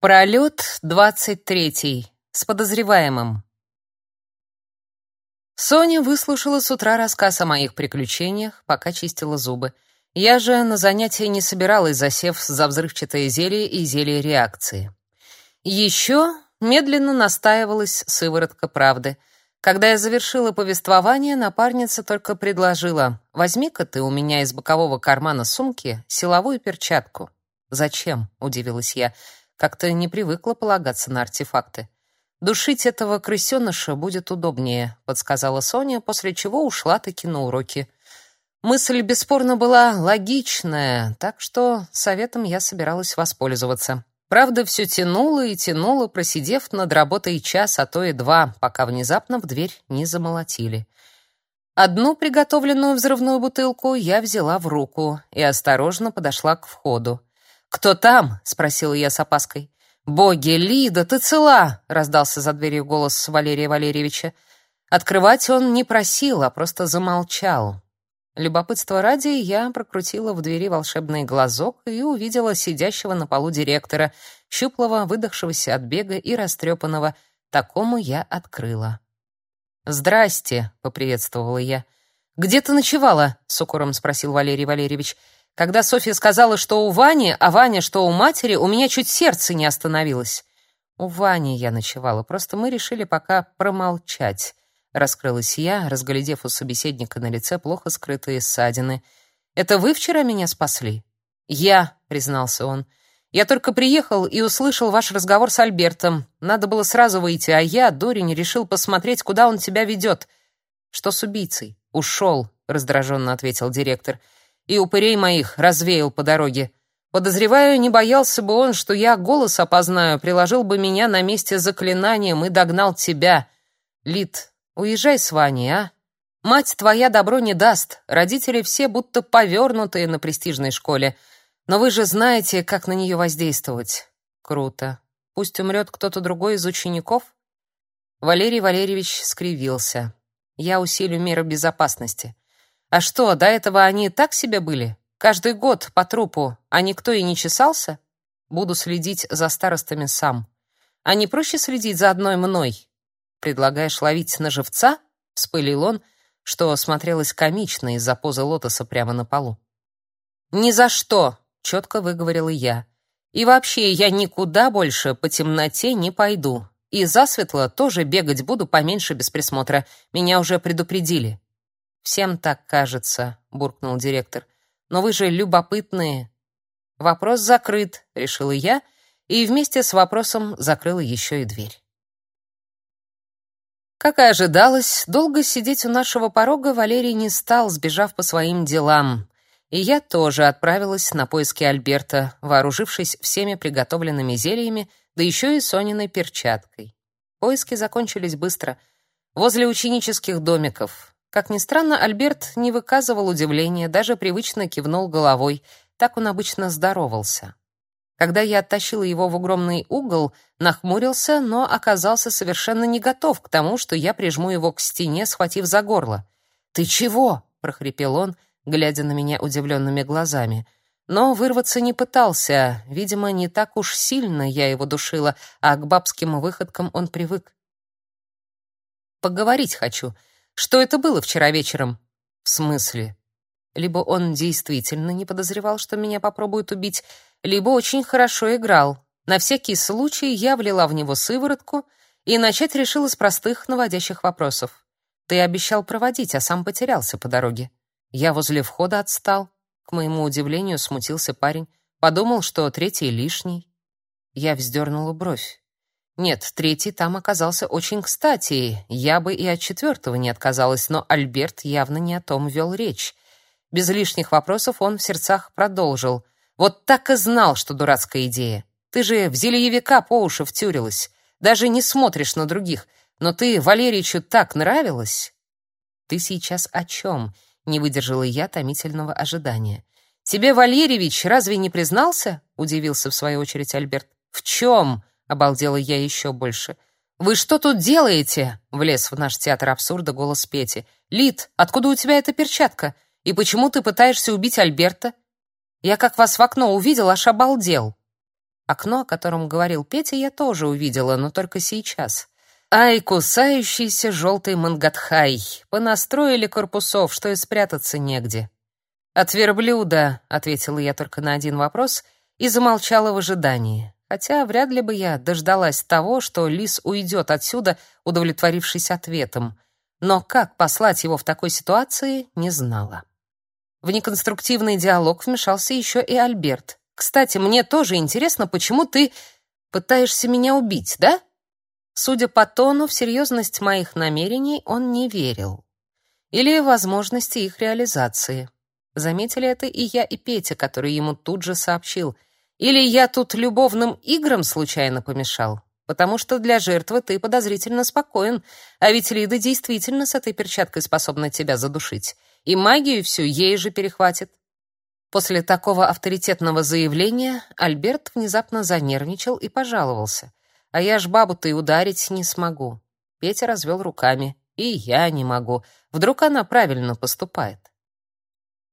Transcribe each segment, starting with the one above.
Пролет двадцать третий. С подозреваемым. Соня выслушала с утра рассказ о моих приключениях, пока чистила зубы. Я же на занятия не собиралась, засев за взрывчатое зелье и зелье реакции. Еще медленно настаивалась сыворотка правды. Когда я завершила повествование, напарница только предложила: "Возьми-ка ты у меня из бокового кармана сумки силовую перчатку". "Зачем?" удивилась я. Как-то не привыкла полагаться на артефакты. «Душить этого крысеныша будет удобнее», — подсказала Соня, после чего ушла таки на уроки. Мысль бесспорно была логичная, так что советом я собиралась воспользоваться. Правда, все тянуло и тянуло, просидев над работой час, а то и два, пока внезапно в дверь не замолотили. Одну приготовленную взрывную бутылку я взяла в руку и осторожно подошла к входу. «Кто там?» — спросила я с опаской. «Боги, Лида, ты цела!» — раздался за дверью голос Валерия Валерьевича. Открывать он не просил, а просто замолчал. Любопытство ради я прокрутила в двери волшебный глазок и увидела сидящего на полу директора, щуплого, выдохшегося от бега и растрепанного. Такому я открыла. «Здрасте», — поприветствовала я. «Где ты ночевала?» — с укором спросил Валерий Валерьевич. Когда Софья сказала, что у Вани, а Ваня, что у матери, у меня чуть сердце не остановилось. У Вани я ночевала, просто мы решили пока промолчать. Раскрылась я, разглядев у собеседника на лице плохо скрытые ссадины. «Это вы вчера меня спасли?» «Я», — признался он. «Я только приехал и услышал ваш разговор с Альбертом. Надо было сразу выйти, а я, дурень, решил посмотреть, куда он тебя ведет». «Что с убийцей?» «Ушел», — раздраженно ответил директор. «Я и упырей моих развеял по дороге. Подозреваю, не боялся бы он, что я голос опознаю, приложил бы меня на месте заклинанием и догнал тебя. Лид, уезжай с Ваней, а? Мать твоя добро не даст, родители все будто повернутые на престижной школе. Но вы же знаете, как на нее воздействовать. Круто. Пусть умрет кто-то другой из учеников? Валерий Валерьевич скривился. Я усилю меры безопасности. А что, до этого они так себе были? Каждый год по трупу, а никто и не чесался? Буду следить за старостами сам. А не проще следить за одной мной? Предлагаешь ловить на живца? Вспылил он, что смотрелось комично из-за позы лотоса прямо на полу. «Ни за что!» — четко выговорила я. «И вообще, я никуда больше по темноте не пойду. И засветло тоже бегать буду поменьше без присмотра. Меня уже предупредили». Всем так кажется, буркнул директор. Но вы же любопытные. Вопрос закрыт, решила я, и вместе с вопросом закрыла еще и дверь. Как и ожидалось, долго сидеть у нашего порога Валерий не стал, сбежав по своим делам. И я тоже отправилась на поиски Альберта, вооружившись всеми приготовленными зельями, да еще и Сониной перчаткой. Поиски закончились быстро. Возле ученических домиков. Как ни странно, Альберт не выказывал удивления, даже привычно кивнул головой. Так он обычно здоровался. Когда я оттащила его в огромный угол, нахмурился, но оказался совершенно не готов к тому, что я прижму его к стене, схватив за горло. «Ты чего?» — прохрипел он, глядя на меня удивленными глазами. Но вырваться не пытался. Видимо, не так уж сильно я его душила, а к бабским выходкам он привык. «Поговорить хочу», что это было вчера вечером? В смысле? Либо он действительно не подозревал, что меня попробуют убить, либо очень хорошо играл. На всякий случай я влила в него сыворотку и начать решила с простых наводящих вопросов. Ты обещал проводить, а сам потерялся по дороге. Я возле входа отстал. К моему удивлению смутился парень, подумал, что третий лишний. Я вздернула бровь. Нет, третий там оказался очень кстати. Я бы и от четвертого не отказалась, но Альберт явно не о том вел речь. Без лишних вопросов он в сердцах продолжил. «Вот так и знал, что дурацкая идея. Ты же в зельевика по уши втюрилась. Даже не смотришь на других. Но ты Валеричу так нравилась». «Ты сейчас о чем?» — не выдержала я томительного ожидания. «Тебе Валерьевич разве не признался?» — удивился в свою очередь Альберт. «В чем?» Обалдела я еще больше. «Вы что тут делаете?» — влез в наш театр абсурда голос Пети. «Лид, откуда у тебя эта перчатка? И почему ты пытаешься убить Альберта? Я как вас в окно увидел, аж обалдел». Окно, о котором говорил Петя, я тоже увидела, но только сейчас. Ай, кусающийся желтый мангатхай. Понастроили корпусов, что и спрятаться негде. От верблюда, ответила я только на один вопрос и замолчала в ожидании. Хотя вряд ли бы я дождалась того, что лис уйдет отсюда, удовлетворившись ответом. Но как послать его в такой ситуации, не знала. В неконструктивный диалог вмешался еще и Альберт. Кстати, мне тоже интересно, почему ты пытаешься меня убить, да? Судя по тону, в серьезность моих намерений он не верил. Или возможности их реализации. Заметили это и я, и Петя, который ему тут же сообщил. Или я тут любовным играм случайно помешал? Потому что для жертвы ты подозрительно спокоен, а ведь Лида действительно с этой перчаткой способна тебя задушить. И магию всю ей же перехватит. После такого авторитетного заявления Альберт внезапно занервничал и пожаловался. А я ж бабу-то и ударить не смогу. Петя развел руками. И я не могу. Вдруг она правильно поступает.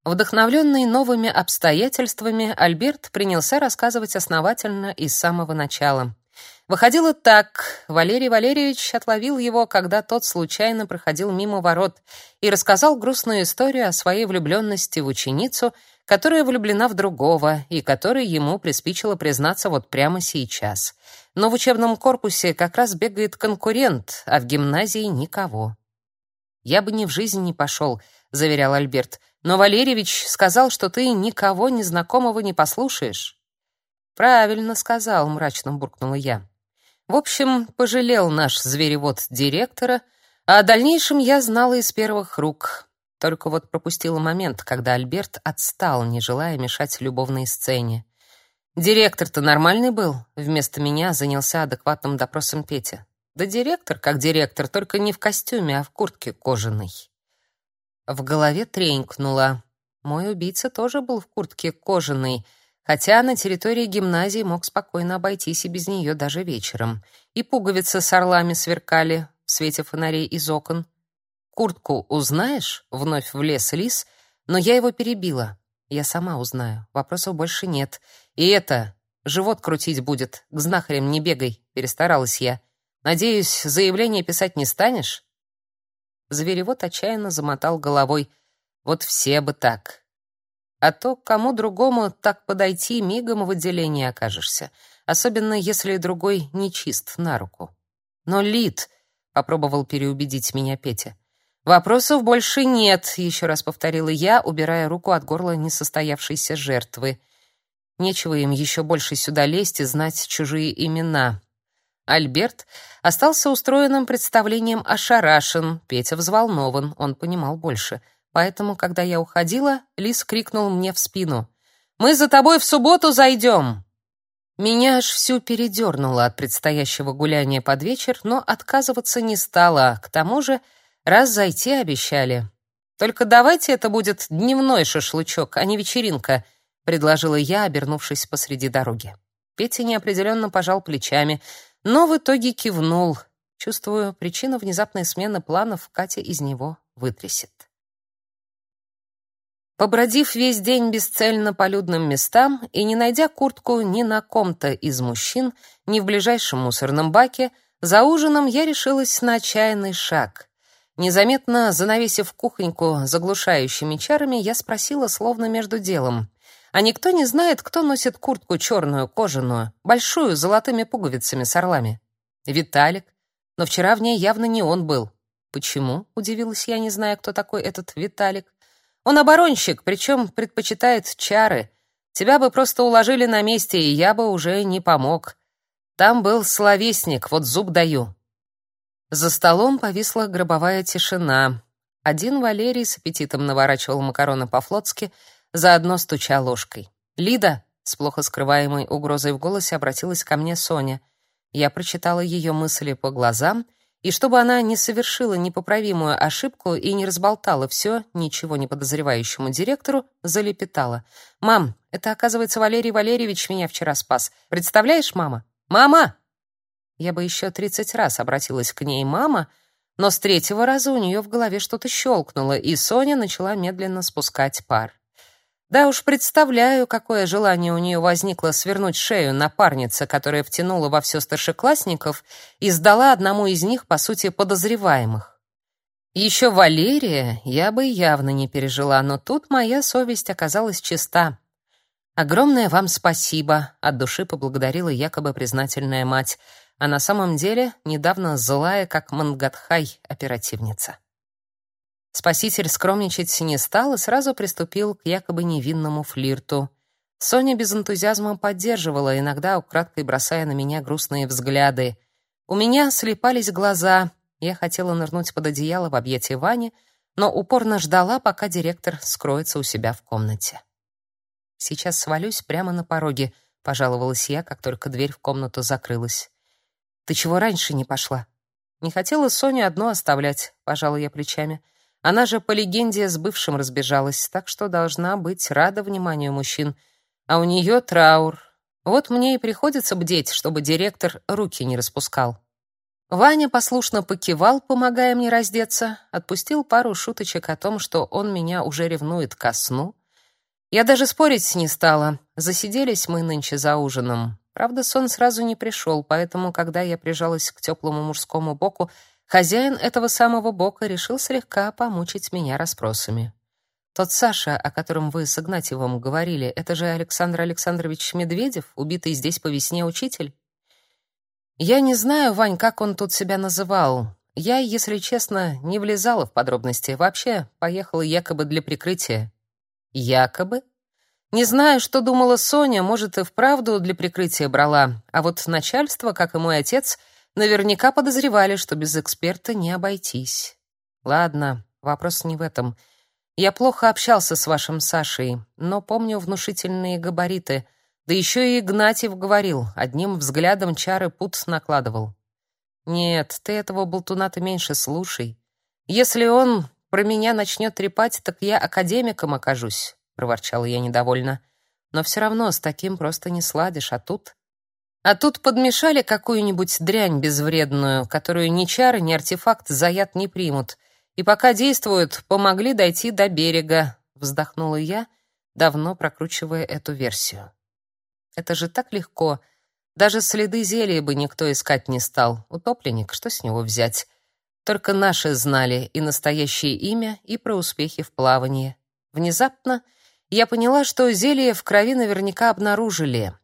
Вдохновленный новыми обстоятельствами, Альберт принялся рассказывать основательно и с самого начала. Выходило так: Валерий Валерьевич отловил его, когда тот случайно проходил мимо ворот, и рассказал грустную историю о своей влюбленности в ученицу, которая влюблена в другого и которой ему приспичило признаться вот прямо сейчас. Но в учебном корпусе как раз бегает конкурент, а в гимназии никого. «Я бы ни в жизнь не пошел», — заверял Альберт. «Но Валерьевич сказал, что ты никого незнакомого не послушаешь». «Правильно сказал», — мрачно буркнула я. В общем, пожалел наш зверевод директора, а о дальнейшем я знала из первых рук. Только вот пропустила момент, когда Альберт отстал, не желая мешать любовной сцене. Директор-то нормальный был, вместо меня занялся адекватным допросом Петя. Да директор как директор, только не в костюме, а в куртке кожаной. В голове тренькнуло. Мой убийца тоже был в куртке кожаной, хотя на территории гимназии мог спокойно обойтись и без нее даже вечером. И пуговицы с орлами сверкали в свете фонарей из окон. «Куртку узнаешь?» — вновь влез лис, но я его перебила. Я сама узнаю. Вопросов больше нет. И это, живот крутить будет. К знахарям не бегай, перестаралась я. Надеюсь, заявление писать не станешь? Зверевод отчаянно замотал головой. Вот все бы так. А то кому другому так подойти, мигом в отделении окажешься, особенно если другой не чист на руку. Но Лид, попробовал переубедить меня Петя. Вопросов больше нет, еще раз повторила я, убирая руку от горла несостоявшейся жертвы. Нечего им еще больше сюда лезть и знать чужие имена. Альберт остался устроенным представлением ошарашен, Петя взволнован, он понимал больше. Поэтому, когда я уходила, Лис крикнул мне в спину: "Мы за тобой в субботу зайдем!» Меня аж всю передернуло от предстоящего гуляния под вечер, но отказываться не стала. К тому же Раз зайти обещали. Только давайте это будет дневной шашлычок, а не вечеринка, предложила я, обернувшись посреди дороги. Петя неопределенно пожал плечами, но в итоге кивнул. Чувствую, причину внезапной смены планов Катя из него вытрясет. Побродив весь день бесцельно по людным местам и не найдя куртку ни на ком-то из мужчин, ни в ближайшем мусорном баке, за ужином я решилась на отчаянный шаг. Незаметно занавесив кухоньку заглушающими чарами, я спросила словно между делом: "А никто не знает, кто носит куртку черную кожаную, большую с золотыми пуговицами с орлами?" "Виталик, но вчера в ней явно не он был". "Почему?" удивилась я, не зная, кто такой этот Виталик. "Он оборонщик, причем предпочитает чары. Тебя бы просто уложили на месте, и я бы уже не помог. Там был словесник, вот зуб даю". За столом повисла гробовая тишина. Один Валерий с аппетитом наворачивал макароны по-флотски, заодно стуча ложкой. «Лида!» — с плохо скрываемой угрозой в голосе обратилась ко мне Соня. Я прочитала ее мысли по глазам, и чтобы она не совершила непоправимую ошибку и не разболтала все ничего не подозревающему директору, залепетала. «Мам, это, оказывается, Валерий Валерьевич меня вчера спас. Представляешь, мама? Мама!» Я бы еще тридцать раз обратилась к ней мама, но с третьего раза у нее в голове что-то щелкнуло, и Соня начала медленно спускать пар. Да уж представляю, какое желание у нее возникло свернуть шею напарнице, которая втянула во все старшеклассников и сдала одному из них, по сути, подозреваемых. Еще Валерия я бы явно не пережила, но тут моя совесть оказалась чиста. Огромное вам спасибо, от души поблагодарила якобы признательная мать, а на самом деле недавно злая, как Мангатхай, оперативница. Спаситель скромничать не стал и сразу приступил к якобы невинному флирту. Соня без энтузиазма поддерживала, иногда украдкой бросая на меня грустные взгляды. У меня слепались глаза. Я хотела нырнуть под одеяло в объятия Вани, но упорно ждала, пока директор скроется у себя в комнате. Сейчас свалюсь прямо на пороге, пожаловалась я, как только дверь в комнату закрылась. Ты чего раньше не пошла? Не хотела Соню одну оставлять, пожала я плечами. Она же по легенде с бывшим разбежалась, так что должна быть рада вниманию мужчин. А у нее траур. Вот мне и приходится бдеть, чтобы директор руки не распускал. Ваня послушно покивал, помогая мне раздеться, отпустил пару шуточек о том, что он меня уже ревнует ко сну. Я даже спорить не стала. Засиделись мы нынче за ужином. Правда, сон сразу не пришел, поэтому, когда я прижалась к теплому мужскому боку, Хозяин этого самого бока решил слегка помучить меня расспросами. Тот Саша, о котором вы с Игнатьевым говорили, это же Александр Александрович Медведев, убитый здесь по весне учитель? Я не знаю, Вань, как он тут себя называл. Я, если честно, не влезала в подробности. Вообще, поехала якобы для прикрытия. Якобы? Не знаю, что думала Соня, может, и вправду для прикрытия брала. А вот начальство, как и мой отец, — Наверняка подозревали, что без эксперта не обойтись. Ладно, вопрос не в этом. Я плохо общался с вашим Сашей, но помню внушительные габариты. Да еще и Игнатьев говорил, одним взглядом чары пут накладывал. Нет, ты этого болтуна-то меньше слушай. Если он про меня начнет трепать, так я академиком окажусь, проворчала я недовольно. Но все равно с таким просто не сладишь, а тут а тут подмешали какую-нибудь дрянь безвредную, которую ни чары, ни артефакт за яд не примут. И пока действуют, помогли дойти до берега, вздохнула я, давно прокручивая эту версию. Это же так легко. Даже следы зелья бы никто искать не стал. Утопленник, что с него взять? Только наши знали и настоящее имя, и про успехи в плавании. Внезапно я поняла, что зелье в крови наверняка обнаружили.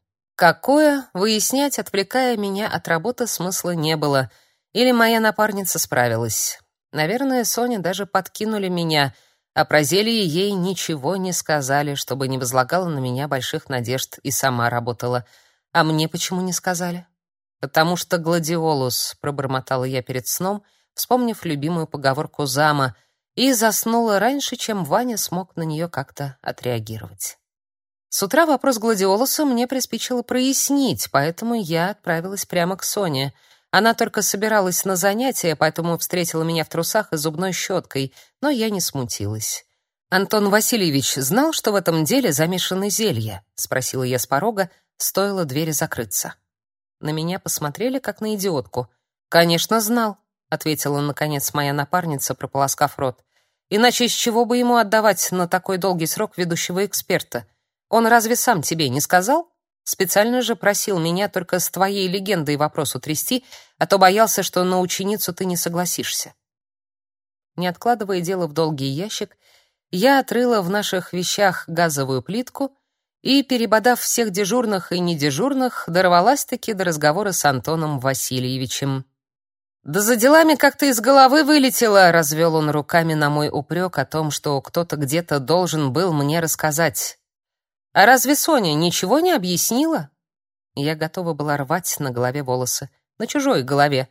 Какое, выяснять, отвлекая меня от работы, смысла не было. Или моя напарница справилась. Наверное, Соне даже подкинули меня, а про зелье ей ничего не сказали, чтобы не возлагала на меня больших надежд и сама работала. А мне почему не сказали? Потому что гладиолус, пробормотала я перед сном, вспомнив любимую поговорку зама, и заснула раньше, чем Ваня смог на нее как-то отреагировать. С утра вопрос гладиолуса мне приспичило прояснить, поэтому я отправилась прямо к Соне. Она только собиралась на занятия, поэтому встретила меня в трусах и зубной щеткой, но я не смутилась. Антон Васильевич знал, что в этом деле замешаны зелья, спросила я с порога, стоило двери закрыться. На меня посмотрели как на идиотку. Конечно, знал, ответила наконец моя напарница, прополоскав рот. Иначе с чего бы ему отдавать на такой долгий срок ведущего эксперта? Он разве сам тебе не сказал? Специально же просил меня только с твоей легендой вопрос утрясти, а то боялся, что на ученицу ты не согласишься. Не откладывая дело в долгий ящик, я отрыла в наших вещах газовую плитку и, перебодав всех дежурных и недежурных, дорвалась-таки до разговора с Антоном Васильевичем. «Да за делами как-то из головы вылетело», — развел он руками на мой упрек о том, что кто-то где-то должен был мне рассказать. А разве Соня ничего не объяснила? Я готова была рвать на голове волосы, на чужой голове.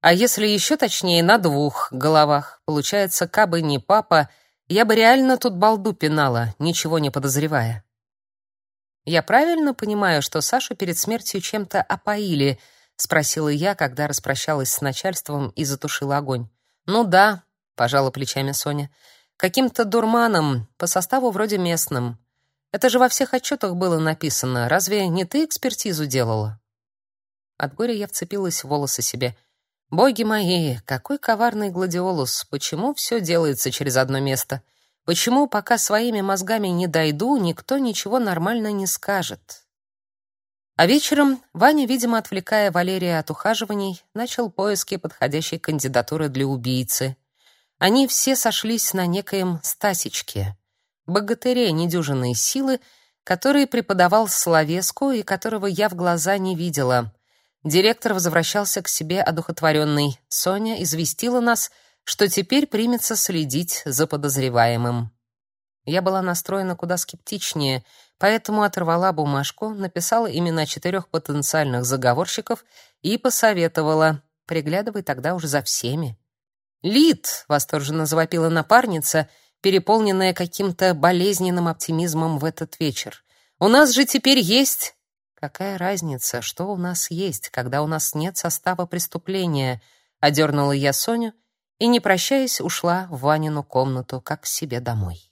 А если еще точнее, на двух головах. Получается, кабы не папа, я бы реально тут балду пинала, ничего не подозревая. Я правильно понимаю, что Сашу перед смертью чем-то опоили, спросила я, когда распрощалась с начальством и затушила огонь. Ну да, пожала плечами Соня. Каким-то дурманом, по составу вроде местным. Это же во всех отчетах было написано. Разве не ты экспертизу делала? От горя я вцепилась в волосы себе. Боги мои, какой коварный гладиолус. Почему все делается через одно место? Почему, пока своими мозгами не дойду, никто ничего нормально не скажет? А вечером Ваня, видимо, отвлекая Валерия от ухаживаний, начал поиски подходящей кандидатуры для убийцы. Они все сошлись на некоем Стасичке, богатыре недюжинной силы, который преподавал словеску и которого я в глаза не видела. Директор возвращался к себе одухотворенный. Соня известила нас — что теперь примется следить за подозреваемым. Я была настроена куда скептичнее, поэтому оторвала бумажку, написала имена четырех потенциальных заговорщиков и посоветовала: "Приглядывай тогда уже за всеми". "Лид!" восторженно завопила напарница, переполненная каким-то болезненным оптимизмом в этот вечер. "У нас же теперь есть Какая разница, что у нас есть, когда у нас нет состава преступления? одернула я Соню и, не прощаясь, ушла в Ванину комнату, как к себе домой.